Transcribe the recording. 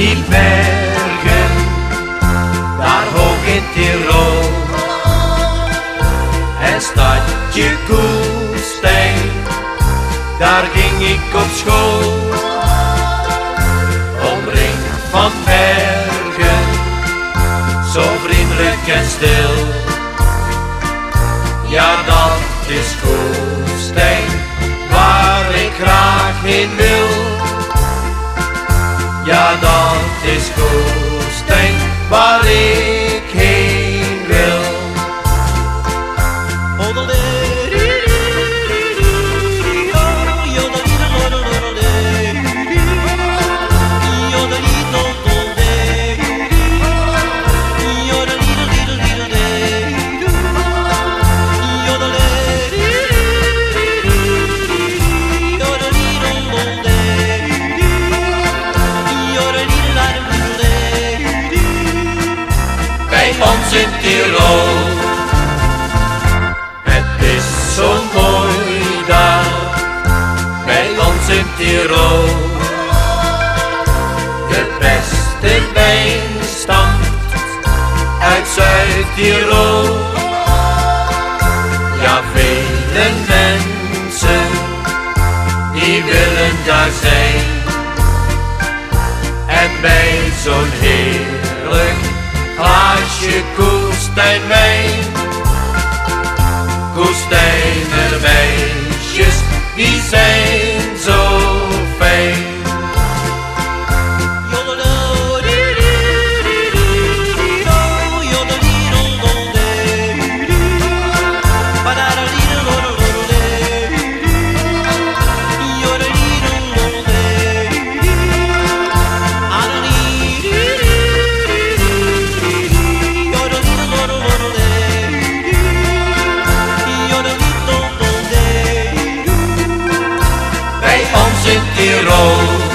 die bergen, daar hoog in Tirol. en stadje Koelstein, daar ging ik op school. Omringd van bergen, zo vriendelijk en stil. Ja, dat dat is Koelstein, waar ik heen wil. bij ons in Tirol. Het is zo mooi daar, bij ons in Tirol. De beste wijnstand uit Zuid-Tirol. Ja, vele mensen die willen daar zijn. En bij zo'n heerlijk meisjes, die Tirol